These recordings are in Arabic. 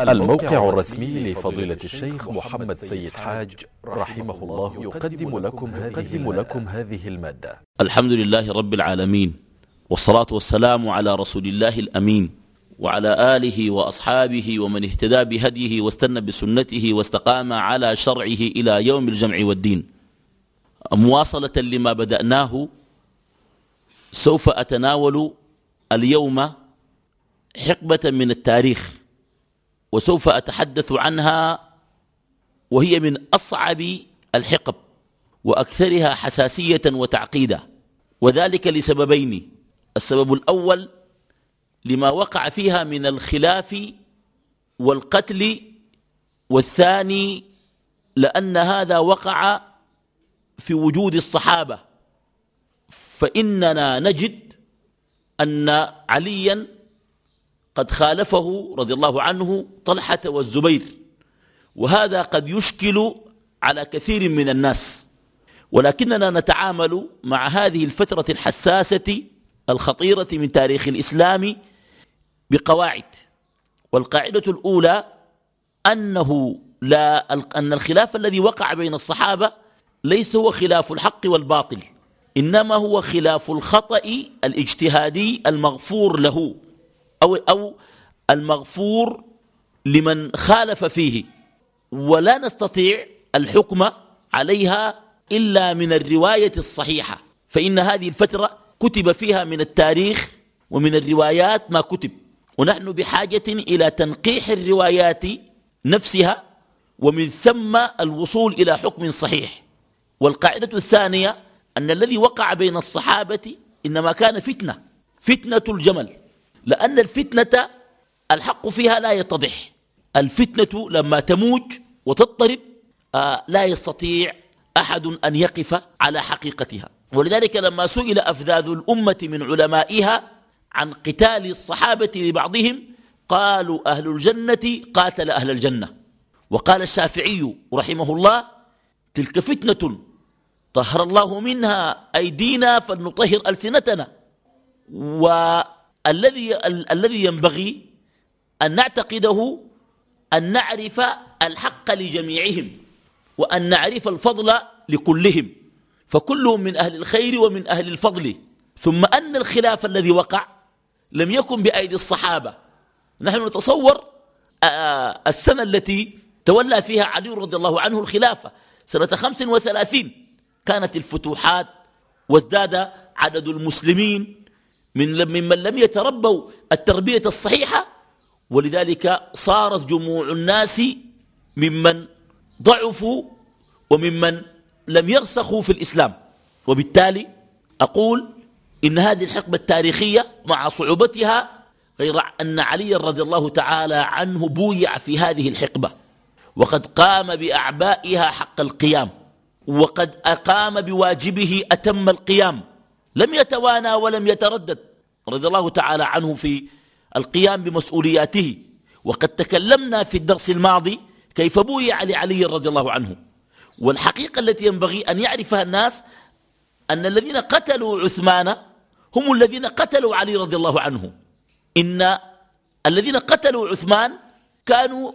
الموقع الرسمي لفضيلة الشيخ محمد سيد حاج رحمه الله يقدم لكم هذه, لكم هذه المادة. الحمد لله رب العالمين والصلاة والسلام على رسول الله الأمين وعلى آله وأصحابه ومن اهتدى بهديه واستنى بسنته واستقام على شرعه إلى يوم الجمع والدين. مواصلة لما بدأناه سوف أتناول اليوم حقبة من التاريخ. وسوف أتحدث عنها وهي من أصعب الحقب وأكثرها حساسية وتعقيدا وذلك لسببين. السبب الأول لما وقع فيها من الخلاف والقتل والثاني لأن هذا وقع في وجود الصحابة فإننا نجد أن عليا قد خالفه رضي الله عنه طلحة والزبير. وهذا قد يشكل على كثير من الناس. ولكننا نتعامل مع هذه الفترة الحساسة الخطيرة من تاريخ الإسلام بقواعد. والقاعدة الأولى أنه لا أن الخلاف الذي وقع بين الصحابة ليس هو خلاف الحق والباطل إنما هو خلاف الخطأ الاجتهادي المغفور له. أو, أو المغفور لمن خالف فيه. ولا نستطيع الحكم عليها إلا من الرواية الصحيحة. فإن هذه الفترة كتب فيها من التاريخ ومن الروايات ما كتب. ونحن بحاجة إلى تنقيح الروايات نفسها ومن ثم الوصول إلى حكم صحيح. والقاعدة الثانية أن الذي وقع بين الصحابة إنما كان فتنة فتنة الجمل. لأن الفتنة الحق فيها لا يتضح. الفتنة لما تموج وتضطرب آه لا يستطيع أحد أن يقف على حقيقتها. ولذلك لما سئل أفذاذ الأمة من علمائها عن قتال الصحابة لبعضهم قالوا أهل الجنة قاتل أهل الجنة. وقال الشافعي رحمه الله تلك فتنة طهر الله منها أيدينا فلنطهر ألسنتنا. والذي الذي ينبغي أن نعتقده أن نعرف الحق لجميعهم وأن نعرف الفضل لكلهم. فكلهم من أهل الخير ومن أهل الفضل. ثم أن الخلاف الذي وقع لم يكن بأيدي الصحابة. نحن نتصور السنة التي تولى فيها علي رضي الله عنه الخلافة سنة خمس وثلاثين كانت الفتوحات وازداد عدد المسلمين من ممن لم يتربوا التربية الصحيحة ولذلك صارت جموع الناس ممن ضعفوا وممن لم يرسخوا في الإسلام. وبالتالي أقول إن هذه الحقبة التاريخية مع صعوبتها غير أن علي رضي الله تعالى عنه بويع في هذه الحقبة. وقد قام بأعبائها حق القيام وقد أقام بواجبه أتم القيام. لم يتوانى ولم يتردد رضي الله تعالى عنه في القيام بمسؤولياته. وقد تكلمنا في الدرس الماضي كيف بويع لعلي رضي الله عنه. والحقيقة التي ينبغي أن يعرفها الناس أن الذين قتلوا عثمان هم الذين قتلوا علي رضي الله عنه. إن الذين قتلوا عثمان كانوا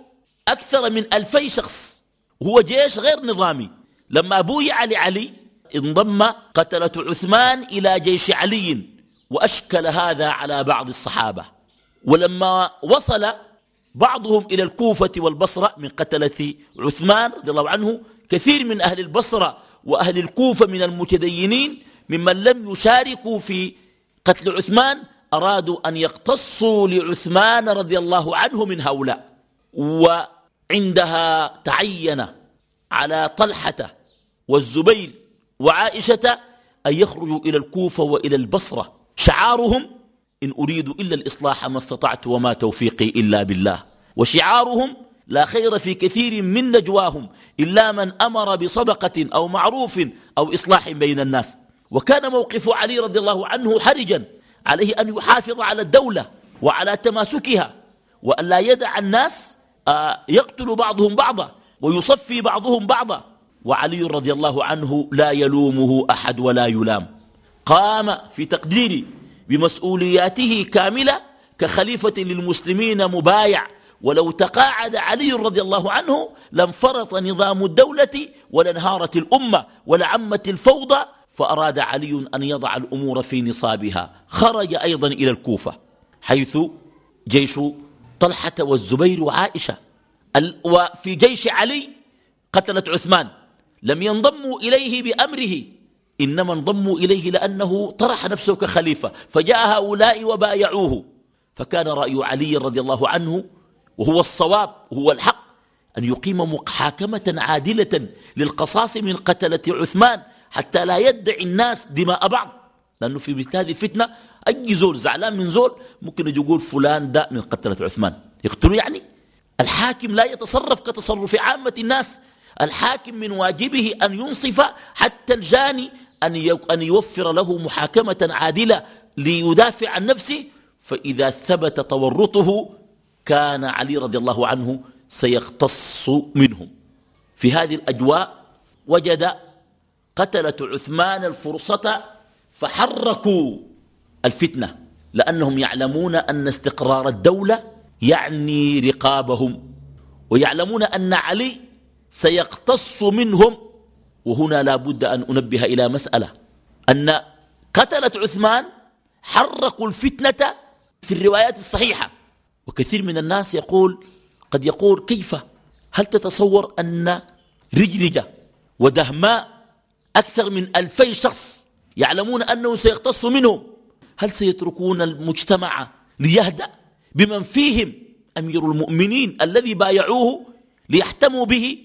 أكثر من ألفي شخص. وهو جيش غير نظامي. لما بويع لعلي انضم قتلة عثمان إلى جيش علي وأشكل هذا على بعض الصحابة. ولما وصل بعضهم إلى الكوفة والبصرة من قتلة عثمان رضي الله عنه كثير من أهل البصرة وأهل الكوفة من المتدينين ممن لم يشاركوا في قتل عثمان أرادوا أن يقتصوا لعثمان رضي الله عنه من هؤلاء. وعندها تعين على طلحة والزبير وعائشة أن يخرجوا إلى الكوفة وإلى البصرة. شعارهم إن أريد إلا الإصلاح ما استطعت وما توفيقي إلا بالله. وشعارهم لا خير في كثير من نجواهم إلا من أمر بصدقة أو معروف أو إصلاح بين الناس. وكان موقف علي رضي الله عنه حرجا عليه أن يحافظ على الدولة وعلى تماسكها وأن لا يدع الناس آه، يقتل بعضهم بعضا ويصفي بعضهم بعضا. وعلي رضي الله عنه لا يلومه أحد ولا يلام. قام في تقديري بمسؤولياته كاملة كخليفة للمسلمين مبايع. ولو تقاعد علي رضي الله عنه لانفرط نظام الدولة ولانهارت الأمة ولعمت الفوضى فأراد علي أن يضع الأمور في نصابها. خرج أيضا إلى الكوفة حيث جيش طلحة والزبير وعائشة وفي جيش علي قتلت عثمان. لم ينضموا إليه بأمره. إنما انضموا إليه لأنه طرح نفسه كخليفة فجاء هؤلاء وبايعوه. فكان رأي علي رضي الله عنه وهو الصواب وهو الحق أن يقيم محاكمة عادلة للقصاص من قتلة عثمان حتى لا يدعي الناس دماء بعض. لأنه في هذه الفتنة أي زول زعلان من زول ممكن يقول فلان ده من قتلة عثمان. يقتلوا يعني؟ الحاكم لا يتصرف كتصرف عامة الناس. الحاكم من واجبه أن ينصف حتى الجاني أن يوفر له محاكمة عادلة ليدافع عن نفسه فإذا ثبت تورطه كان علي رضي الله عنه سيختص منهم. في هذه الأجواء وجد قتلة عثمان الفرصة فحركوا الفتنة لأنهم يعلمون أن استقرار الدولة يعني رقابهم ويعلمون أن علي سيقتص منهم وهنا لا بد أن أنبه إلى مسألة أن قتلة عثمان حركوا الفتنة في الروايات الصحيحة. وكثير من الناس يقول قد يقول كيف؟ هل تتصور أن رجلجة ودهماء أكثر من ألفي شخص يعلمون أنه سيقتص منهم؟ هل سيتركون المجتمع ليهدأ بمن فيهم أمير المؤمنين الذي بايعوه ليحتموا به؟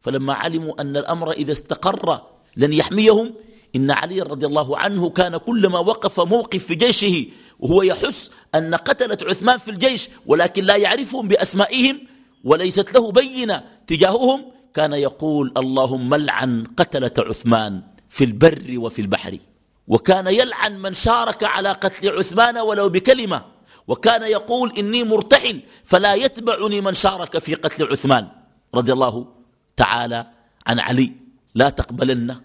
فلما علموا أن الأمر إذا استقر لن يحميهم إن علي رضي الله عنه كان كلما وقف موقف في جيشه وهو يحس أن قتلت عثمان في الجيش ولكن لا يعرفهم بأسمائهم وليست له بينة تجاههم كان يقول اللهم لعن قتلة عثمان في البر وفي البحر. وكان يلعن من شارك على قتل عثمان ولو بكلمة. وكان يقول إني مرتحل فلا يتبعني من شارك في قتل عثمان. رضي الله تعالى عن علي لا تقبلن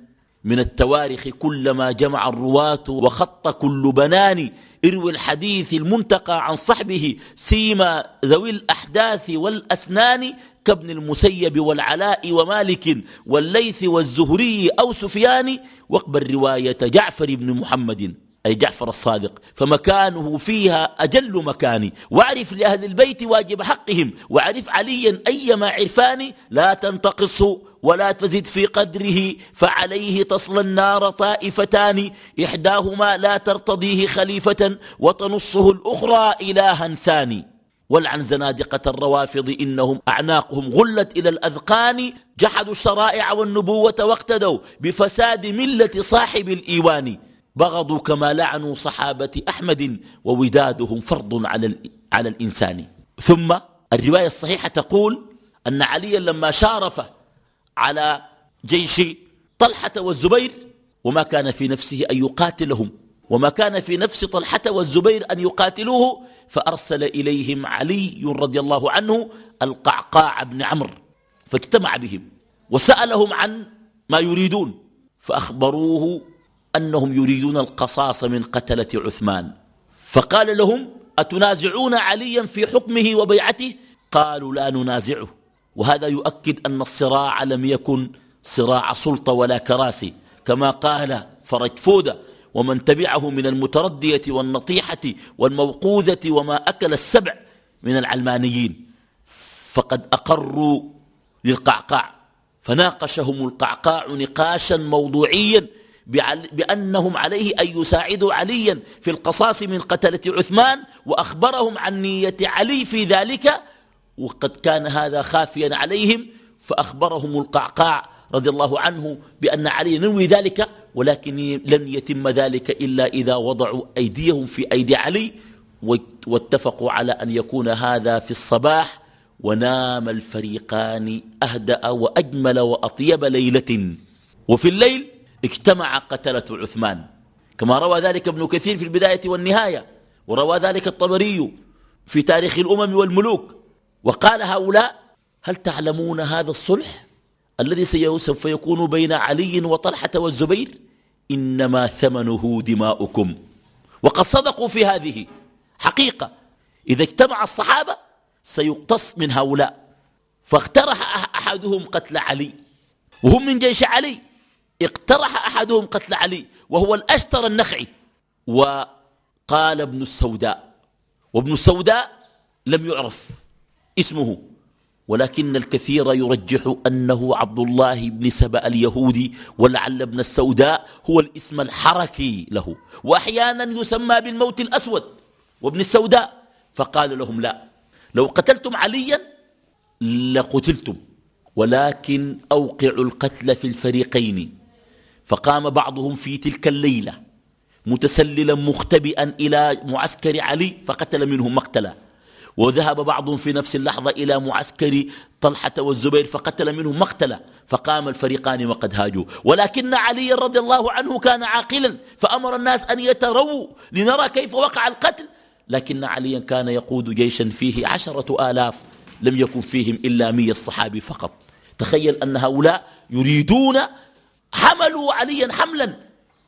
من التواريخ كلما جمع الرواة وخط كل بنان اروي الحديث المنتقى عن صحبه سيما ذوي الأحداث والأسنان كابن المسيب والعلاء ومالك والليث والزهري أو سفيان واقبل رواية جعفر بن محمد. أي جعفر الصادق. فمكانه فيها أجل مكان واعرف لأهل البيت واجب حقهم. واعرف عليا أيما عرفان لا تنتقص ولا تزد في قدره. فعليه تصل النار طائفتان. إحداهما لا ترتضيه خليفة وتنصه الأخرى إلها ثاني. ولعن زنادقة الروافض إنهم أعناقهم غلت إلى الأذقان. جحدوا الشرائع والنبوة واقتدوا بفساد ملة صاحب الإيوان. بغضوا كما لعنوا صحابة أحمد وودادهم فرض على, على الإنسان. ثم الرواية الصحيحة تقول أن عليا لما شارف على جيش طلحة والزبير وما كان في نفسه أن يقاتلهم وما كان في نفس طلحة والزبير أن يقاتلوه فأرسل إليهم علي رضي الله عنه القعقاع بن عمرو فاجتمع بهم وسألهم عن ما يريدون فأخبروه أنهم يريدون القصاص من قتلة عثمان. فقال لهم أتنازعون عليا في حكمه وبيعته؟ قالوا لا ننازعه. وهذا يؤكد أن الصراع لم يكن صراع سلطة ولا كراسي. كما قال فرج فودة ومن تبعه من المتردية والنطيحة والموقوذة وما أكل السبع من العلمانيين فقد أقروا للقعقاع. فناقشهم القعقاع نقاشا موضوعيا بأنهم عليه أن يساعدوا عليا في القصاص من قتلة عثمان وأخبرهم عن نية علي في ذلك وقد كان هذا خافيا عليهم فأخبرهم القعقاع رضي الله عنه بأن علي ينوي ذلك ولكن لن يتم ذلك إلا إذا وضعوا أيديهم في أيدي علي واتفقوا على أن يكون هذا في الصباح ونام الفريقان أهدأ وأجمل وأطيب ليلة. وفي الليل اجتمع قتلة عثمان. كما روى ذلك ابن كثير في البداية والنهاية وروى ذلك الطبري في تاريخ الأمم والملوك. وقال هؤلاء هل تعلمون هذا الصلح الذي سوف يكون بين علي وطلحة والزبير؟ إنما ثمنه دماؤكم. وقد صدقوا في هذه. حقيقة إذا اجتمع الصحابة سيقتص من هؤلاء. فاقترح أحدهم قتل علي وهم من جيش علي. اقترح أحدهم قتل علي وهو الأشتر النخعي. وقال ابن السوداء وابن السوداء لم يعرف اسمه ولكن الكثير يرجح أنه عبد الله بن سبأ اليهودي ولعل ابن السوداء هو الاسم الحركي له. وأحيانا يسمى بالموت الأسود وابن السوداء فقال لهم لا لو قتلتم عليا لقتلتم ولكن أوقعوا القتل في الفريقين. فقام بعضهم في تلك الليلة متسللا مختبئا إلى معسكر علي فقتل منهم مقتلا. وذهب بعضهم في نفس اللحظة إلى معسكر طلحة والزبير فقتل منهم مقتلا. فقام الفريقان وقد هاجوا. ولكن علي رضي الله عنه كان عاقلا فأمر الناس أن يترووا لنرى كيف وقع القتل. لكن عليا كان يقود جيشا فيه عشرة آلاف لم يكن فيهم إلا مية الصحابي فقط. تخيل أن هؤلاء يريدون حملوا عليا حملا.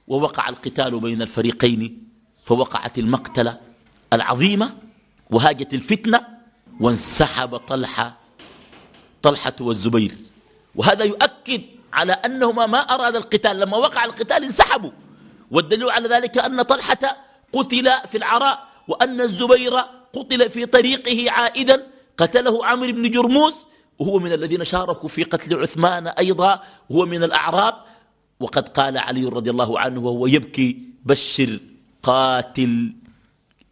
ووقع القتال بين الفريقين فوقعت المقتلة العظيمة وهاجت الفتنة وانسحب طلحة طلحة والزبير. وهذا يؤكد على أنهما ما أراد القتال. لما وقع القتال انسحبوا. والدليل على ذلك أن طلحة قتل في العراء وأن الزبير قتل في طريقه عائدا. قتله عمرو بن جرموس وهو من الذين شاركوا في قتل عثمان أيضا هو من الأعراب. وقد قال علي رضي الله عنه وهو يبكي بشر قاتل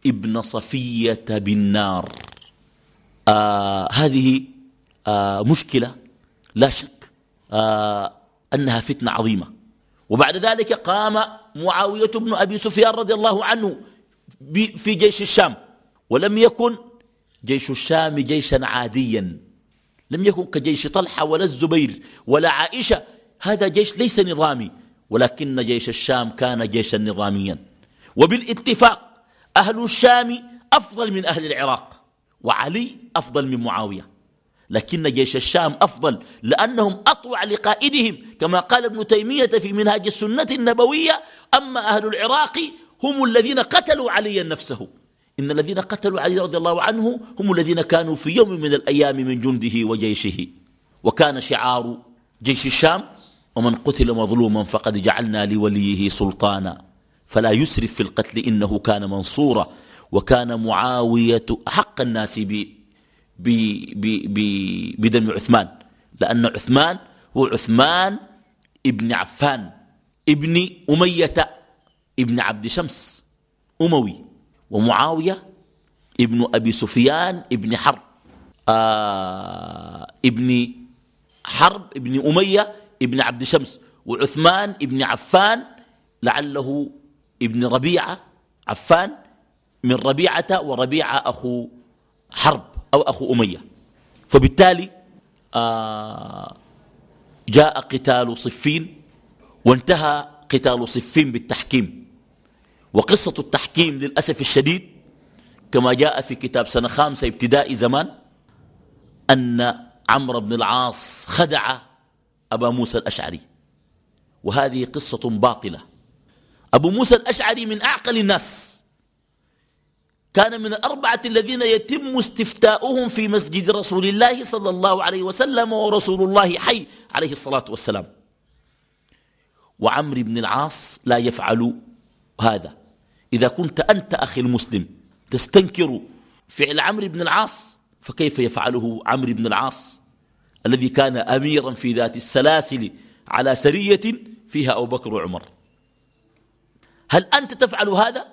ابن صفية بالنار. آه هذه آه مشكلة لا شك آه أنها فتنة عظيمة. وبعد ذلك قام معاوية بن أبي سفيان رضي الله عنه في جيش الشام. ولم يكن جيش الشام جيشا عاديا. لم يكن كجيش طلحة ولا الزبير ولا عائشة هذا جيش ليس نظامي ولكن جيش الشام كان جيشا نظاميا. وبالاتفاق أهل الشام أفضل من أهل العراق وعلي أفضل من معاوية. لكن جيش الشام أفضل لأنهم أطوع لقائدهم كما قال ابن تيمية في منهاج السنة النبوية أما أهل العراق هم الذين قتلوا عليا نفسه. إن الذين قتلوا علي رضي الله عنه هم الذين كانوا في يوم من الأيام من جنده وجيشه. وكان شعار جيش الشام ومن قتل مظلوما فقد جعلنا لوليه سلطانا. فلا يسرف في القتل إنه كان منصورا وكان معاوية حق الناس ب ب ب ب بدم عثمان. لأن عثمان هو عثمان ابن عفان ابن أمية ابن عبد شمس أموي ومعاوية ابن أبي سفيان ابن حرب. آه ابن حرب ابن أمية ابن عبد شمس وعثمان ابن عفان لعله ابن ربيعة عفان من ربيعة وربيعة أخو حرب أو أخو أمية. فبالتالي آه جاء قتال صفين وانتهى قتال صفين بالتحكيم. وقصة التحكيم للأسف الشديد كما جاء في كتاب سنة خامسة ابتدائي زمان أن عمرو بن العاص خدع أبا موسى الأشعري. وهذه قصة باطلة. أبو موسى الأشعري من أعقل الناس. كان من الأربعة الذين يتم استفتاؤهم في مسجد رسول الله صلى الله عليه وسلم ورسول الله حي عليه الصلاة والسلام. وعمرو بن العاص لا يفعل هذا. إذا كنت أنت أخي المسلم تستنكر فعل عمرو بن العاص فكيف يفعله عمرو بن العاص؟ الذي كان أميرا في ذات السلاسل على سرية فيها أبو بكر وعمر. هل أنت تفعل هذا؟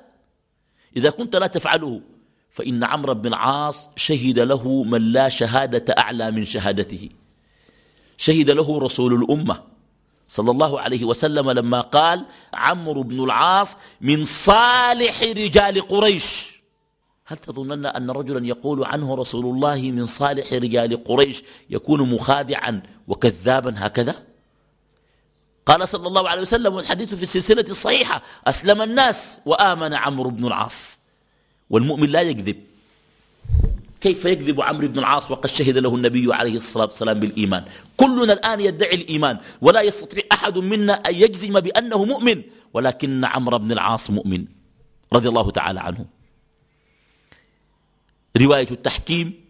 إذا كنت لا تفعله فإن عمرو بن العاص شهد له من لا شهادة أعلى من شهادته. شهد له رسول الأمة صلى الله عليه وسلم لما قال عمرو بن العاص من صالح رجال قريش. هل تظنن أن رجلا يقول عنه رسول الله من صالح رجال قريش يكون مخادعا وكذابا هكذا؟ قال صلى الله عليه وسلم والحديث في السلسلة الصحيحة أسلم الناس وآمن عمرو بن العاص. والمؤمن لا يكذب. كيف يكذب عمرو بن العاص وقد شهد له النبي عليه الصلاة والسلام بالإيمان؟ كلنا الآن يدعي الإيمان ولا يستطيع أحد منا أن يجزم بأنه مؤمن ولكن عمرو بن العاص مؤمن رضي الله تعالى عنه. رواية التحكيم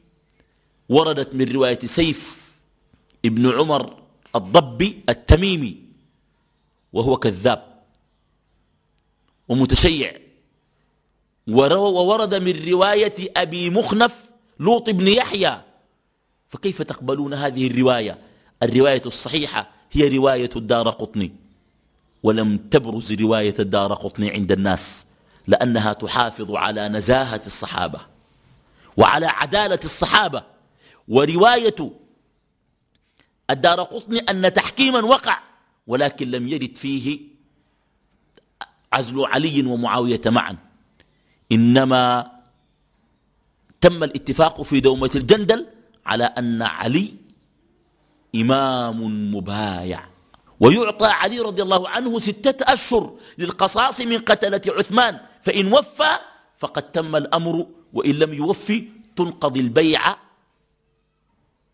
وردت من رواية سيف ابن عمر الضبي التميمي وهو كذاب ومتشيع. وورد من رواية أبي مخنف لوط بن يحيى. فكيف تقبلون هذه الرواية؟ الرواية الصحيحة هي رواية الدار قطني. ولم تبرز رواية الدار قطني عند الناس لأنها تحافظ على نزاهة الصحابة. وعلى عدالة الصحابة. ورواية الدار قطني أن تحكيما وقع ولكن لم يرد فيه عزل علي ومعاوية معا. إنما تم الاتفاق في دومة الجندل على أن علي إمام مبايع. ويعطى علي رضي الله عنه ستة أشهر للقصاص من قتلة عثمان فإن وفى فقد تم الأمر وإن لم يوفي تنقضي البيعة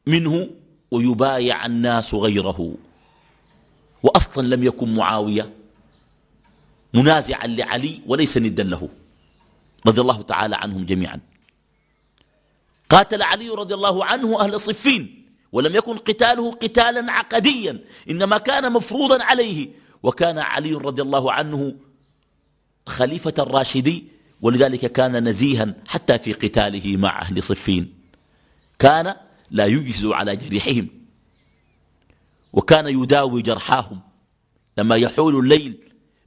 منه ويبايع الناس غيره. وأصلا لم يكن معاوية منازعا لعلي وليس ندا له. رضي الله تعالى عنهم جميعا. قاتل علي رضي الله عنه أهل صفين ولم يكن قتاله قتالا عقديا إنما كان مفروضا عليه. وكان علي رضي الله عنه خليفة الراشدي ولذلك كان نزيها حتى في قتاله مع أهل صفين. كان لا يجهز على جريحهم وكان يداوي جرحاهم لما يحول الليل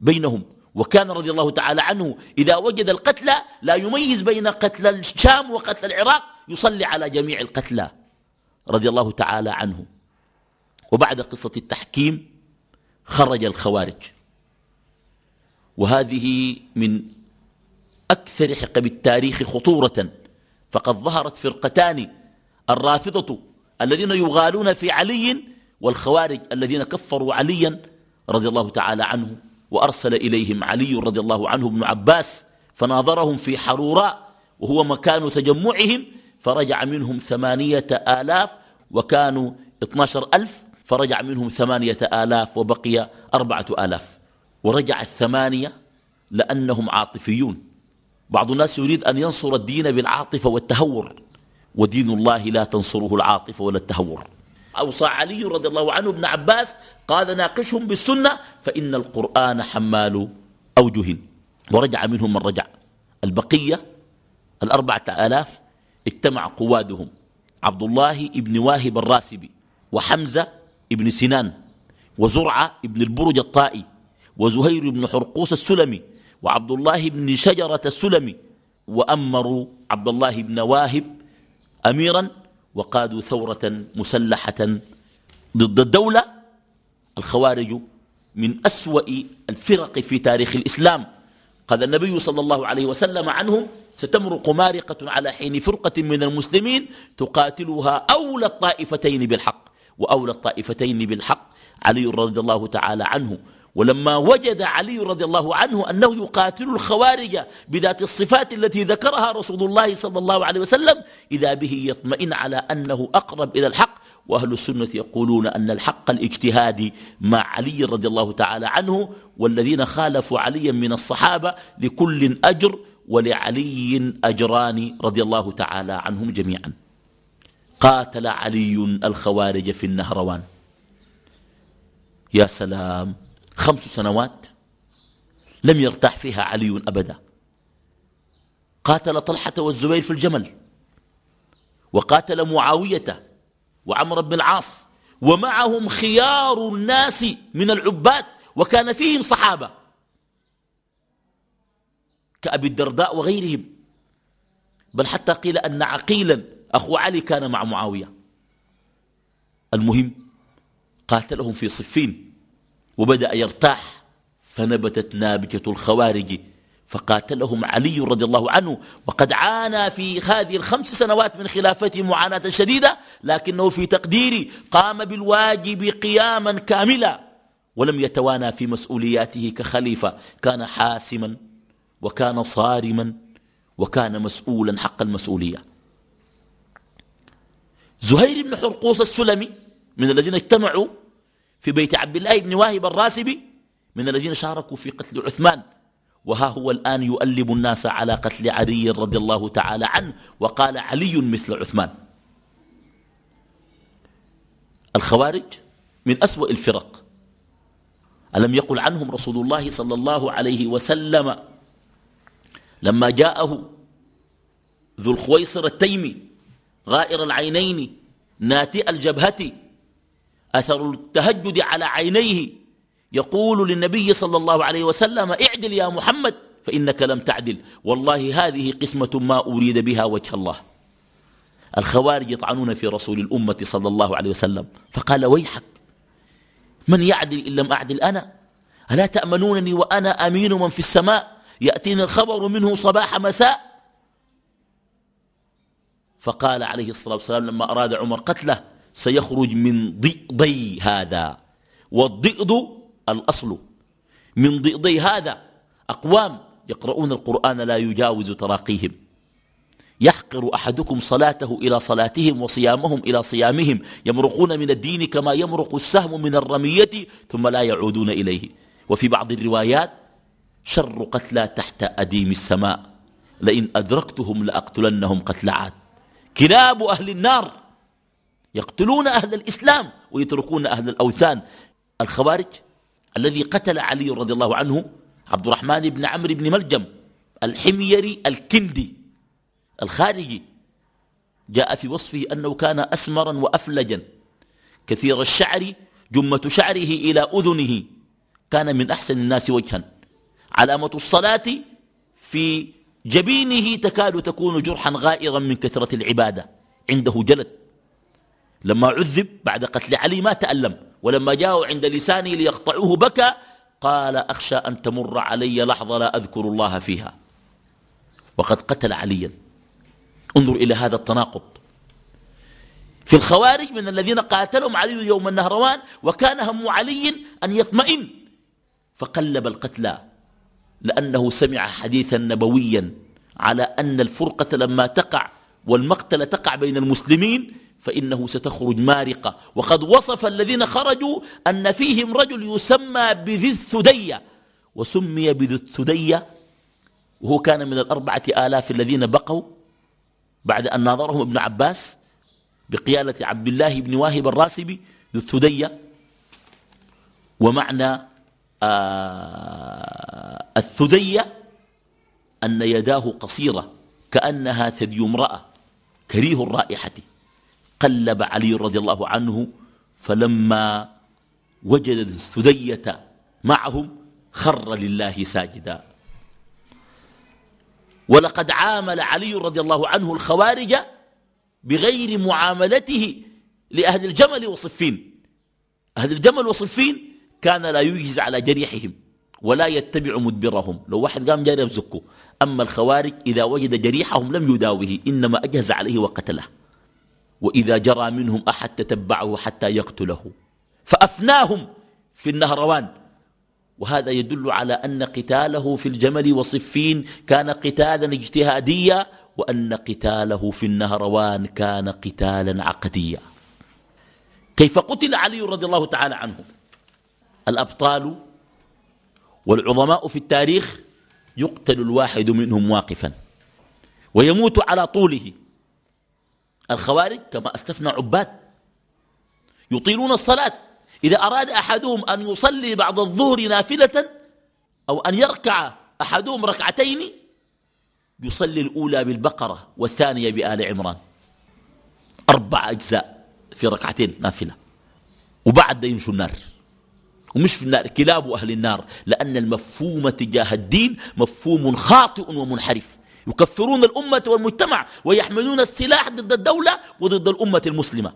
بينهم. وكان رضي الله تعالى عنه إذا وجد القتلى لا يميز بين قتل الشام وقتل العراق يصلي على جميع القتلى رضي الله تعالى عنه. وبعد قصة التحكيم خرج الخوارج. وهذه من أكثر حقب التاريخ خطورة فقد ظهرت فرقتان الرافضة الذين يغالون في علي والخوارج الذين كفروا عليا رضي الله تعالى عنه وأرسل إليهم علي رضي الله عنه ابن عباس فناظرهم في حروراء وهو مكان تجمعهم فرجع منهم ثمانية آلاف وكانوا اثناشر ألف فرجع منهم ثمانية آلاف وبقي أربعة آلاف ورجع الثمانية لأنهم عاطفيون. بعض الناس يريد أن ينصر الدين بالعاطفة والتهور. ودين الله لا تنصره العاطفة ولا التهور. أوصى علي رضي الله عنه ابن عباس قال ناقشهم بالسنة فإن القرآن حمال أوجه ورجع منهم من رجع. البقية الأربعة آلاف اجتمع قوادهم. عبد الله ابن واهب الراسبي وحمزة ابن سنان وزرعة ابن البرج الطائي وزهير بن حرقوس السلمي وعبد الله بن شجرة السلمي وأمروا عبد الله بن واهب أميرا وقادوا ثورة مسلحة ضد الدولة الخوارج من أسوأ الفرق في تاريخ الإسلام. قال النبي صلى الله عليه وسلم عنهم ستمرق مارقة على حين فرقة من المسلمين تقاتلها أولى الطائفتين بالحق وأولى الطائفتين بالحق. علي رضي الله تعالى عنه. ولما وجد علي رضي الله عنه أنه يقاتل الخوارج بذات الصفات التي ذكرها رسول الله صلى الله عليه وسلم إذا به يطمئن على أنه أقرب إلى الحق. وأهل السنة يقولون أن الحق الاجتهادي مع علي رضي الله تعالى عنه والذين خالفوا عليا من الصحابة لكل أجر ولعلي أجران رضي الله تعالى عنهم جميعا. قاتل علي الخوارج في النهروان. يا سلام خمس سنوات لم يرتاح فيها علي أبدا. قاتل طلحة والزبير في الجمل وقاتل معاوية وعمر بن العاص ومعهم خيار الناس من العباد وكان فيهم صحابة كأبي الدرداء وغيرهم. بل حتى قيل أن عقيلا أخو علي كان مع معاوية. المهم قاتلهم في صفين. وبدأ يرتاح فنبتت نابجة الخوارج فقاتلهم علي رضي الله عنه. وقد عانى في هذه الخمس سنوات من خلافته معاناة شديدة لكنه في تقديري قام بالواجب قياما كاملا ولم يتوانى في مسؤولياته كخليفة. كان حاسما وكان صارما وكان مسؤولا حق المسؤولية. زهير بن حرقوس السلمي من الذين اجتمعوا في بيت عبد الله بن واهب الراسبي من الذين شاركوا في قتل عثمان. وها هو الآن يؤلب الناس على قتل علي رضي الله تعالى عنه وقال علي مثل عثمان. الخوارج من أسوأ الفرق. ألم يقل عنهم رسول الله صلى الله عليه وسلم لما جاءه ذو الخويصر التيمي غائر العينين ناتئ الجبهة أثر التهجد على عينيه. يقول للنبي صلى الله عليه وسلم اعدل يا محمد فإنك لم تعدل. والله هذه قسمة ما أريد بها وجه الله. الخوارج يطعنون في رسول الأمة صلى الله عليه وسلم فقال ويحك من يعدل إن لم أعدل أنا؟ ألا تأمنونني وأنا أمين من في السماء؟ يأتيني الخبر منه صباح مساء. فقال عليه الصلاة والسلام لما أراد عمر قتله سيخرج من ضئضي هذا. والضئض الأصل. من ضئضي هذا أقوام يقرؤون القرآن لا يجاوز تراقيهم. يحقر أحدكم صلاته إلى صلاتهم وصيامهم إلى صيامهم. يمرقون من الدين كما يمرق السهم من الرمية ثم لا يعودون إليه. وفي بعض الروايات شر قتلى تحت أديم السماء. لئن أدركتهم لأقتلنهم قتل عاد. كلاب أهل النار. يقتلون أهل الإسلام ويتركون أهل الأوثان. الخوارج الذي قتل علي رضي الله عنه عبد الرحمن بن عمرو بن ملجم الحميري الكندي الخارجي جاء في وصفه أنه كان أسمرا وأفلجا. كثير الشعر جمة شعره إلى أذنه. كان من أحسن الناس وجها. علامة الصلاة في جبينه تكاد تكون جرحا غائرا من كثرة العبادة. عنده جلد. لما عذب بعد قتل علي ما تألم ولما جاءوا عند لسانه ليقطعوه بكى قال أخشى أن تمر علي لحظة لا أذكر الله فيها. وقد قتل عليا. انظر إلى هذا التناقض. في الخوارج من الذين قاتلهم علي يوم النهروان وكان هم علي أن يطمئن فقلب القتلى لأنه سمع حديثا نبويا على أن الفرقة لما تقع والمقتل تقع بين المسلمين فإنه ستخرج مارقة. وقد وصف الذين خرجوا أن فيهم رجل يسمى بذي الثدية. وسمي بذي الثدية وهو كان من الأربعة آلاف الذين بقوا بعد أن ناظرهم ابن عباس بقيادة عبد الله بن واهب الراسبي ذو الثدية. ومعنى آه الثدية أن يداه قصيرة كأنها ثدي امرأة كريه الرائحة. قلب علي رضي الله عنه فلما وجد الثدية معهم خر لله ساجدا. ولقد عامل علي رضي الله عنه الخوارج بغير معاملته لأهل الجمل وصفين أهل الجمل وصفين كان لا يجهز على جريحهم ولا يتبع مدبرهم. لو واحد قام جاري يمزكه أما الخوارج إذا وجد جريحهم لم يداوه إنما أجهز عليه وقتله. وإذا جرى منهم أحد تتبعه حتى يقتله. فأفناهم في النهروان. وهذا يدل على أن قتاله في الجمل وصفين كان قتالا اجتهاديا وأن قتاله في النهروان كان قتالا عقديا. كيف قتل علي رضي الله تعالى عنه؟ الأبطال والعظماء في التاريخ يقتل الواحد منهم واقفا ويموت على طوله. الخوارج كما استفنى عباد يطيلون الصلاة. إذا أراد أحدهم أن يصلي بعد الظهر نافلة أو أن يركع أحدهم ركعتين يصلي الأولى بالبقرة والثانية بآل عمران. أربع أجزاء في ركعتين نافلة. وبعد يمشوا النار. ومش في النار كلاب أهل النار. لأن المفهوم تجاه الدين مفهوم خاطئ ومنحرف. يكفرون الأمة والمجتمع ويحملون السلاح ضد الدولة وضد الأمة المسلمة.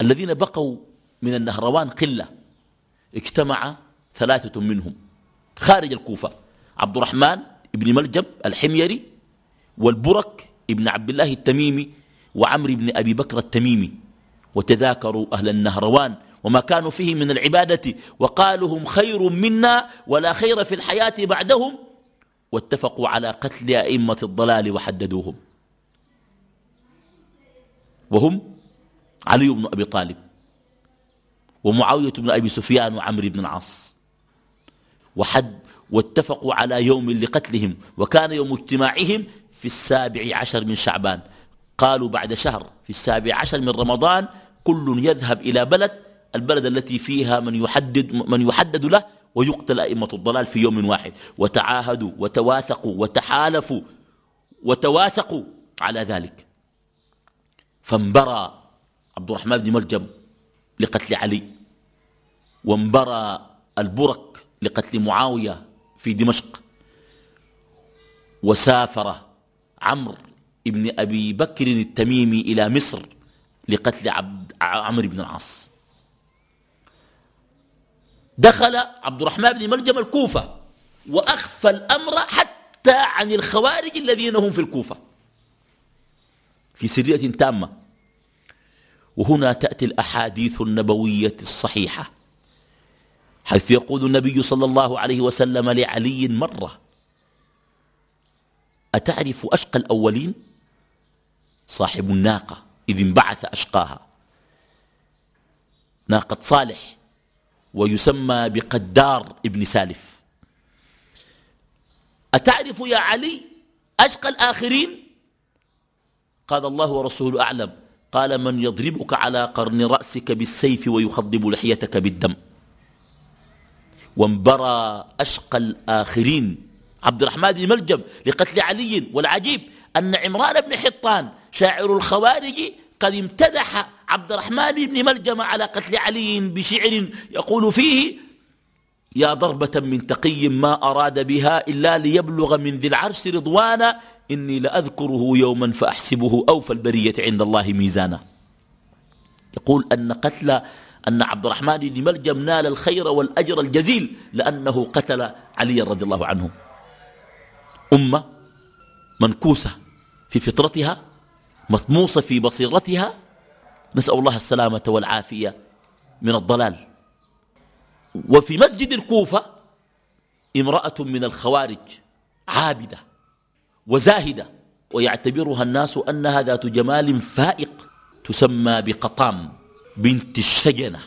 الذين بقوا من النهروان قلة. اجتمع ثلاثة منهم. خارج الكوفة. عبد الرحمن ابن ملجم الحميري والبرك ابن عبد الله التميمي وعمر بن أبي بكر التميمي. وتذاكروا أهل النهروان وما كانوا فيه من العبادة. وقالوا هم خير منا ولا خير في الحياة بعدهم. واتفقوا على قتل أئمة الضلال وحددوهم. وهم علي بن أبي طالب ومعاوية بن أبي سفيان وعمر بن العاص. وحد واتفقوا على يوم لقتلهم وكان يوم اجتماعهم في السابع عشر من شعبان. قالوا بعد شهر في السابع عشر من رمضان كل يذهب إلى بلد البلد التي فيها من يحدد, من يحدد له ويقتل أئمة الضلال في يوم واحد. وتعاهدوا وتواثقوا وتحالفوا وتواثقوا على ذلك. فانبرى عبد الرحمن بن ملجم لقتل علي. وانبرى البرك لقتل معاوية في دمشق. وسافر عمرو بن أبي بكر التميمي إلى مصر لقتل عبد عمرو بن العاص. دخل عبد الرحمن بن ملجم الكوفة وأخفى الأمر حتى عن الخوارج الذين هم في الكوفة في سرية تامة. وهنا تأتي الأحاديث النبوية الصحيحة حيث يقول النبي صلى الله عليه وسلم لعلي مرة أتعرف أشقى الأولين؟ صاحب الناقة إذ انبعث أشقاها. ناقة صالح ويسمى بقدار ابن سالف. أتعرف يا علي أشقى الآخرين؟ قال الله ورسوله أعلم. قال من يضربك على قرن رأسك بالسيف ويخضب لحيتك بالدم. وانبرى أشقى الآخرين. عبد الرحمن بن ملجم لقتل علي والعجيب أن عمران بن حطان شاعر الخوارج قد امتدح عبد الرحمن بن ملجم على قتل علي بشعر يقول فيه يا ضربة من تقي ما أراد بها إلا ليبلغ من ذي العرش رضوانا إني لأذكره يوما فأحسبه أوفى البرية عند الله ميزانا. يقول أن قتل أن عبد الرحمن بن ملجم نال الخير والأجر الجزيل لأنه قتل علي رضي الله عنه. أمة منكوسة في فطرتها مطموسة في بصيرتها نسأل الله السلامة والعافية من الضلال. وفي مسجد الكوفة امرأة من الخوارج عابدة وزاهدة ويعتبرها الناس أنها ذات جمال فائق تسمى بقطام بنت الشجنة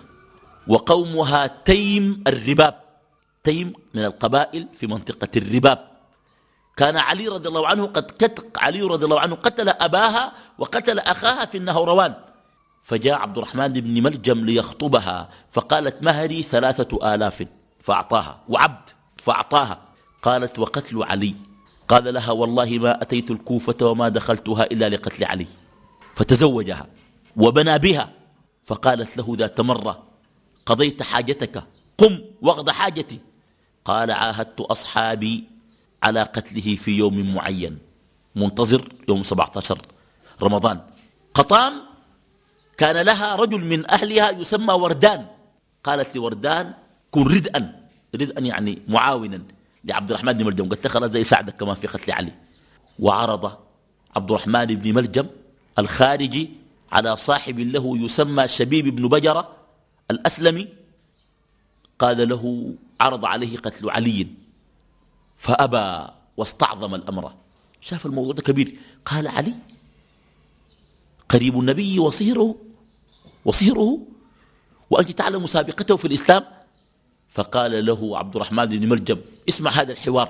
وقومها تيم الرباب تيم من القبائل في منطقة الرباب. كان علي رضي الله عنه قد قتل علي رضي الله عنه قتل أباها وقتل أخاها في النهروان. فجاء عبد الرحمن بن ملجم ليخطبها فقالت مهري ثلاثة آلاف؟ فأعطاها. وعبد فأعطاها. قالت وقتل علي. قال لها والله ما أتيت الكوفة وما دخلتها إلا لقتل علي. فتزوجها وبنى بها. فقالت له ذات مرة قضيت حاجتك قم واغض حاجتي. قال عاهدت أصحابي على قتله في يوم معين. منتظر يوم 17 رمضان. قطام كان لها رجل من أهلها يسمى وردان. قالت لوردان كن ردءا. ردءا يعني معاونا لعبد الرحمن بن ملجم. قلت خلاص زي يساعدك كمان في قتل علي. وعرض عبد الرحمن بن ملجم الخارجي على صاحب له يسمى شبيب بن بجرة الأسلمي. قال له عرض عليه قتل علي. فأبى واستعظم الأمر. شاف الموضوع ده كبير. قال علي قريب النبي وصيره وصيره وأنت تعلم سابقته في الإسلام. فقال له عبد الرحمن بن ملجم اسمع هذا الحوار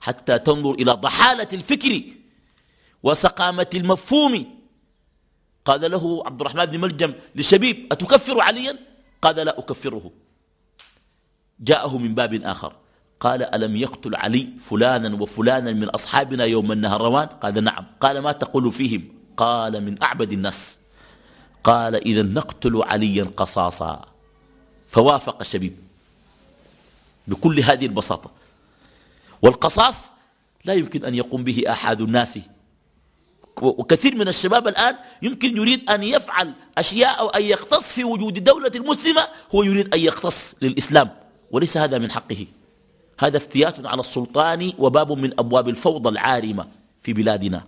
حتى تنظر إلى ضحالة الفكر وسقامة المفهوم. قال له عبد الرحمن بن ملجم لشبيب أتكفر عليا؟ قال لا أكفره. جاءه من باب آخر. قال ألم يقتل علي فلانا وفلانا من أصحابنا يوم النهروان قال نعم. قال ما تقول فيهم؟ قال من أعبد الناس. قال إذا نقتل عليا قصاصا. فوافق الشبيب بكل هذه البساطة. والقصاص لا يمكن أن يقوم به أحد الناس. وكثير من الشباب الآن يمكن يريد أن يفعل أشياء أو أن يختص في وجود الدولة المسلمة. هو يريد أن يختص للإسلام. وليس هذا من حقه. هذا افتيات على السلطان وباب من أبواب الفوضى العارمة في بلادنا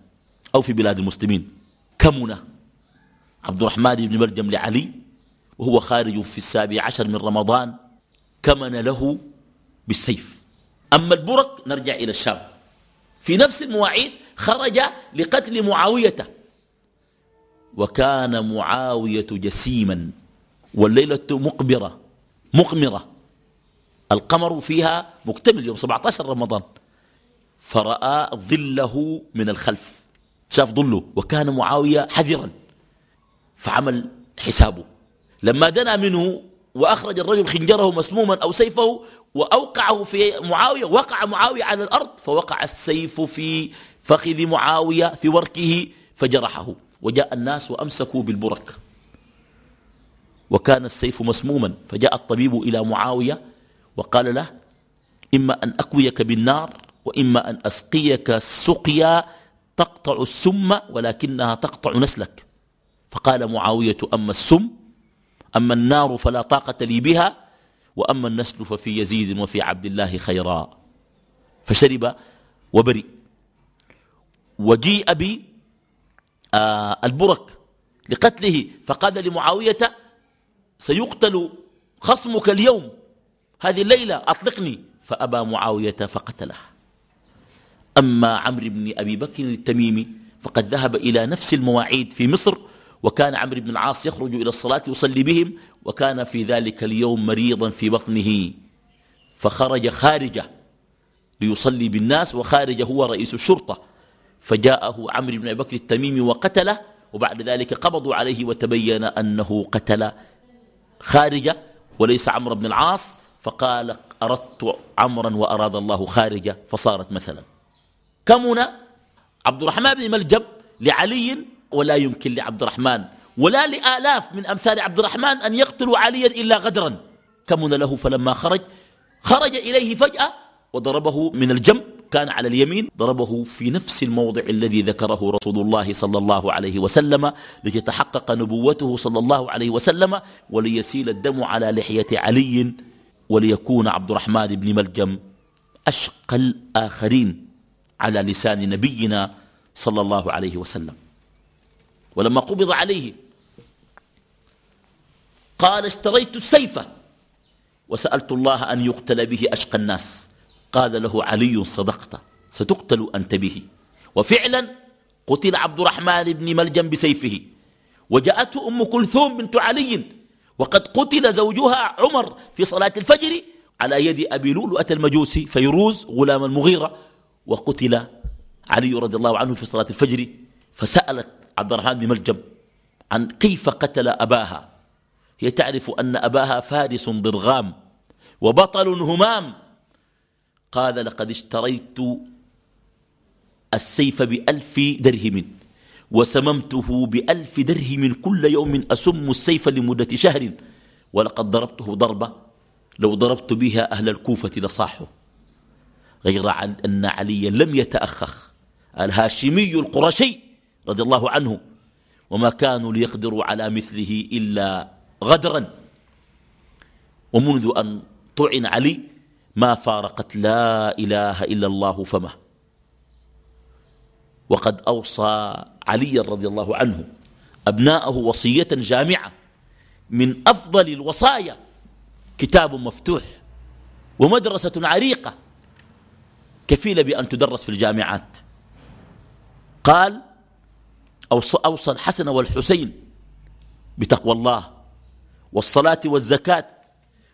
أو في بلاد المسلمين. كمنا عبد الرحمن بن مرجم لعلي وهو خارج في السابع عشر من رمضان كمن له بالسيف. أما البرك نرجع إلى الشام. في نفس المواعيد خرج لقتل معاوية. وكان معاوية جسيما والليلة مقبرة مقمرة. القمر فيها مكتمل يوم 17 رمضان. فرأى ظله من الخلف. شاف ظله وكان معاوية حذرا. فعمل حسابه. لما دنا منه وأخرج الرجل خنجره مسموما أو سيفه وأوقعه في معاوية وقع معاوية على الأرض فوقع السيف في فخذ معاوية في وركه فجرحه. وجاء الناس وأمسكوا بالبرك. وكان السيف مسموما فجاء الطبيب إلى معاوية وقال له إما أن أكويك بالنار وإما أن أسقيك سقيا تقطع السم ولكنها تقطع نسلك. فقال معاوية أما السم أما النار فلا طاقة لي بها وأما النسل ففي يزيد وفي عبد الله خيرا. فشرب وبرئ. وجيء بي آه البرك لقتله. فقال لمعاوية سيقتل خصمك اليوم. هذه الليلة أطلقني. فأبى معاوية فقتله. أما عمرو بن أبي بكر التميمي فقد ذهب إلى نفس المواعيد في مصر وكان عمرو بن العاص يخرج إلى الصلاة يصلي بهم وكان في ذلك اليوم مريضا في بطنه. فخرج خارجه ليصلي بالناس وخارج هو رئيس الشرطة. فجاءه عمرو بن أبي بكر التميمي وقتله وبعد ذلك قبضوا عليه وتبين أنه قتل خارجة وليس عمرو بن العاص. فقال أردت عمرا وأراد الله خارجة فصارت مثلا. كمن عبد الرحمن بن ملجم لعلي ولا يمكن لعبد الرحمن ولا لآلاف من أمثال عبد الرحمن أن يقتلوا عليا إلا غدرا. كمن له؟ فلما خرج خرج إليه فجأة وضربه من الجنب كان على اليمين ضربه في نفس الموضع الذي ذكره رسول الله صلى الله عليه وسلم لتتحقق نبوته صلى الله عليه وسلم وليسيل الدم على لحية علي. وليكون عبد الرحمن بن ملجم أشقى الآخرين على لسان نبينا صلى الله عليه وسلم. ولما قبض عليه قال اشتريت السيف وسألت الله أن يقتل به أشقى الناس. قال له علي صدقت ستقتل أنت به. وفعلا قتل عبد الرحمن بن ملجم بسيفه. وجاءته أم كلثوم بنت علي وقد قتل زوجها عمر في صلاة الفجر على يد أبي لؤلؤة المجوسي فيروز غلام المغيرة وقتل علي رضي الله عنه في صلاة الفجر فسألت عبد الرحمن بن ملجم عن كيف قتل أباها. هي تعرف أن أباها فارس ضرغام وبطل همام قال لقد اشتريت السيف بألف درهم. وسممته بألف درهم كل يوم أسم السيف لمدة شهر ولقد ضربته ضربة لو ضربت بها أهل الكوفة لصاحوا. غير عن أن عليا لم يتأخخ الهاشمي القرشي رضي الله عنه وما كانوا ليقدروا على مثله إلا غدرا. ومنذ أن طعن علي ما فارقت لا إله إلا الله فمه. وقد أوصى علي رضي الله عنه أبناءه وصية جامعة من أفضل الوصايا كتاب مفتوح ومدرسة عريقة كفيلة بأن تدرس في الجامعات. قال أوصى الحسن والحسين بتقوى الله والصلاة والزكاة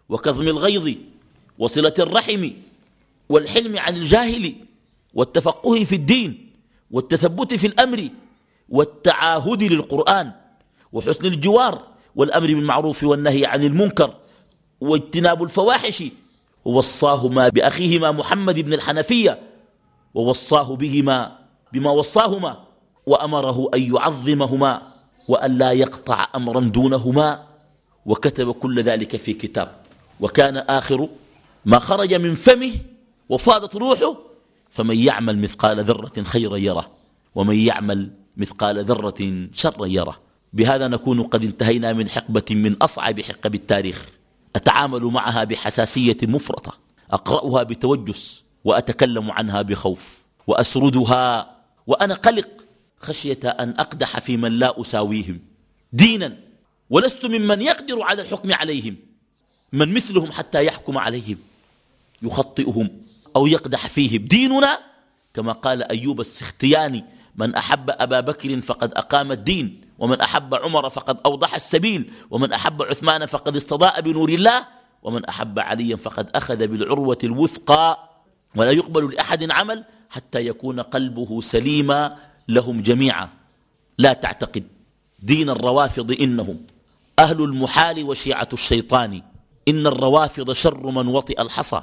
وكظم الغيظ وصلة الرحم والحلم عن الجاهل والتفقه في الدين. والتثبت في الأمر والتعاهد للقرآن وحسن الجوار والأمر بالمعروف والنهي عن المنكر واجتناب الفواحش ووصاهما بأخيهما محمد بن الحنفية ووصاه بهما بما وصاهما وأمره أن يعظمهما وأن لا يقطع أمرا دونهما وكتب كل ذلك في كتاب وكان آخر ما خرج من فمه وفاضت روحه فمن يعمل مثقال ذرة خيرا يره ومن يعمل مثقال ذرة شرا يره. بهذا نكون قد انتهينا من حقبة من أصعب حقب التاريخ. أتعامل معها بحساسية مفرطة. أقرأها بتوجس وأتكلم عنها بخوف. وأسردها وأنا قلق خشية أن أقدح في من لا أساويهم. دينا ولست ممن يقدر على الحكم عليهم. من مثلهم حتى يحكم عليهم. يخطئهم. أو يقدح فيهم. ديننا كما قال أيوب السختياني من أحب أبا بكر فقد أقام الدين ومن أحب عمر فقد أوضح السبيل ومن أحب عثمان فقد استضاء بنور الله ومن أحب عليا فقد أخذ بالعروة الوثقى. ولا يقبل لأحد عمل حتى يكون قلبه سليما لهم جميعا. لا تعتقد دين الروافض إنهم. أهل المحال وشيعة الشيطان. إن الروافض شر من وطئ الحصى.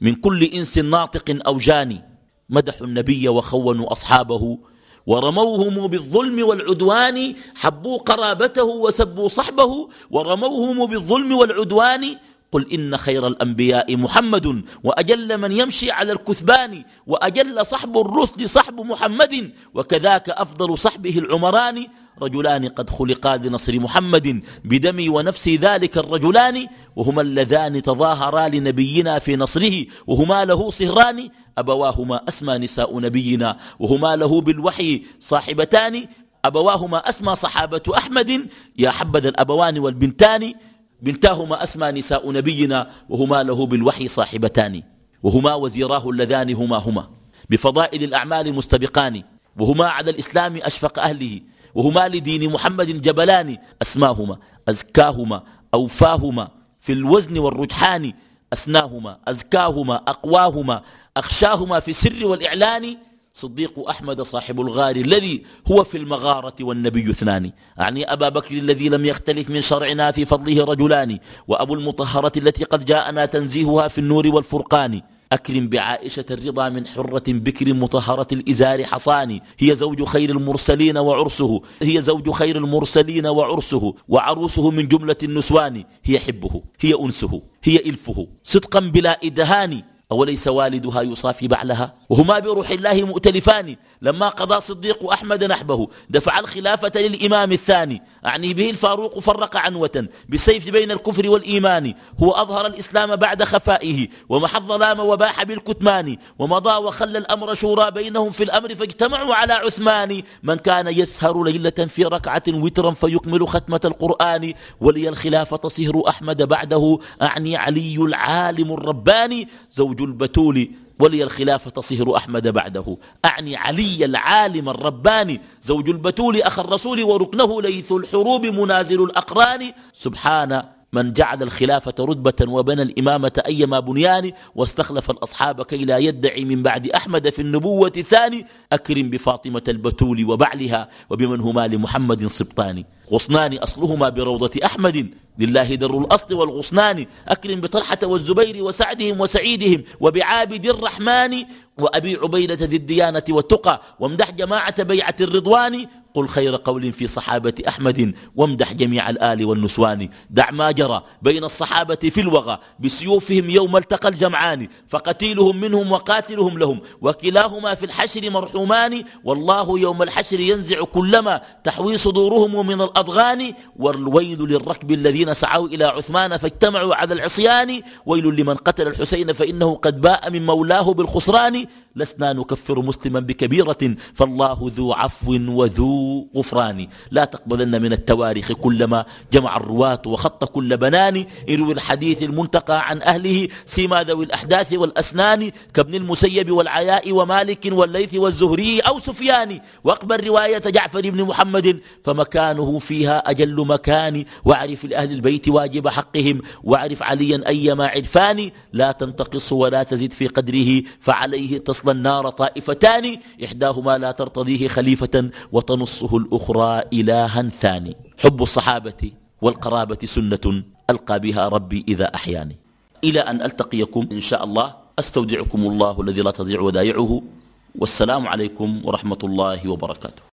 من كل إنس ناطق أو جاني مدحوا النبي وخونوا أصحابه ورموهم بالظلم والعدوان حبوا قرابته وسبوا صحبه ورموهم بالظلم والعدوان قل إن خير الأنبياء محمد وأجل من يمشي على الكثبان وأجل صحب الرسل صحب محمد وكذاك أفضل صحبه العمران. رجلان قد خلقا لنصر محمد بدمي ونفسي ذلك الرجلان. وهما اللذان تظاهرا لنبينا في نصره وهما له صهران. أبواهما أسمى نساء نبينا وهما له بالوحي صاحبتان. أبواهما أسمى صحابة أحمد. يا حبذا الأبوان والبنتان. بنتاهما أسمى نساء نبينا وهما له بالوحي صاحبتان وهما وزيراه اللذان هما هما. بفضائل الأعمال مستبقان وهما على الإسلام أشفق أهله وهما لدين محمد جبلان أسماهما أزكاهما أوفاهما في الوزن والرجحان أسناهما أزكاهما أقواهما أخشاهما في السر والإعلان صديق أحمد صاحب الغار الذي هو في المغارة والنبي اثنان. أعني أبا بكر الذي لم يختلف من شرعنا في فضله رجلان وأبو المطهرة التي قد جاءنا تنزيهها في النور والفرقان. أكرم بعائشة الرضا من حرة بكر مطهرة الإزار حصان. هي زوج خير المرسلين وعرسه. هي زوج خير المرسلين وعرسه. وعروسه من جملة النسوان. هي حبه هي أنسه هي إلفه. صدقا بلا إدهان. أوليس والدها يصافي بعلها؟ وهما بروح الله مؤتلفان. لما قضى صديق أحمد نحبه دفع الخلافة للإمام الثاني. أعني به الفاروق فرق عنوة. بالسيف بين الكفر والإيمان. هو أظهر الإسلام بعد خفائه ومحى الظلام وباح بالكتمان. ومضى وخلى الأمر شورى بينهم في الأمر فاجتمعوا على عثمان. من كان يسهر ليلة في ركعة وترا فيكمل ختمة القرآن. ولي الخلافة صهر أحمد بعده. أعني علي العالم الرباني. زوج البتول ولي الخلافة صهر أحمد بعده. أعني علي العالم الرباني زوج البتول أخ الرسول وركنه ليث الحروب منازل الأقران. سبحان من جعل الخلافة رتبة وبنى الإمامة أيما بنيان واستخلف الأصحاب كي لا يدعي من بعد أحمد في النبوة ثاني أكرم بفاطمة البتول وبعلها وبمن هما لمحمد سبطان غصنان أصلهما بروضة أحمد لله در الأصل والغصنان. أكرم بطلحة والزبير وسعدهم وسعيدهم وبعابد الرحمن وأبي عبيدة ذي الديانة والتقى وامدح جماعة بيعة الرضوان. قل خير قول في صحابة أحمد وامدح جميع الآل والنسوان. دع ما جرى بين الصحابة في الوغى بسيوفهم يوم التقى الجمعان فقتيلهم منهم وقاتلهم لهم وكلاهما في الحشر مرحومان والله يوم الحشر ينزع كلما تحوي صدورهم من الأضغان. والويل للركب الذين سعوا إلى عثمان فاجتمعوا على العصيان. ويل لمن قتل الحسين فإنه قد باء من مولاه بالخسران. لسنا نكفر مسلما بكبيرة فالله ذو عفو وذو غفران لا تقبلن من التواريخ كلما جمع الرواة وخط كل بنان. إروي الحديث المنتقى عن أهله سيما ذوي الأحداث والأسنان كابن المسيب والعياء ومالك والليث والزهري أو سفيان. وأقبل رواية جعفر بن محمد فمكانه فيها أجل مكان. واعرف لأهل البيت واجب حقهم واعرف عليا أيما عرفان. لا تنتقص ولا تزد في قدره فعليه تصل النار طائفتان. إحداهما لا ترتضيه خليفة وتنصه الأخرى إلها ثاني. حب الصحابة والقرابة سنة ألقى بها ربي إذا أحياني. إلى أن ألتقيكم إن شاء الله أستودعكم الله الذي لا تضيع ودائعه. والسلام عليكم ورحمة الله وبركاته.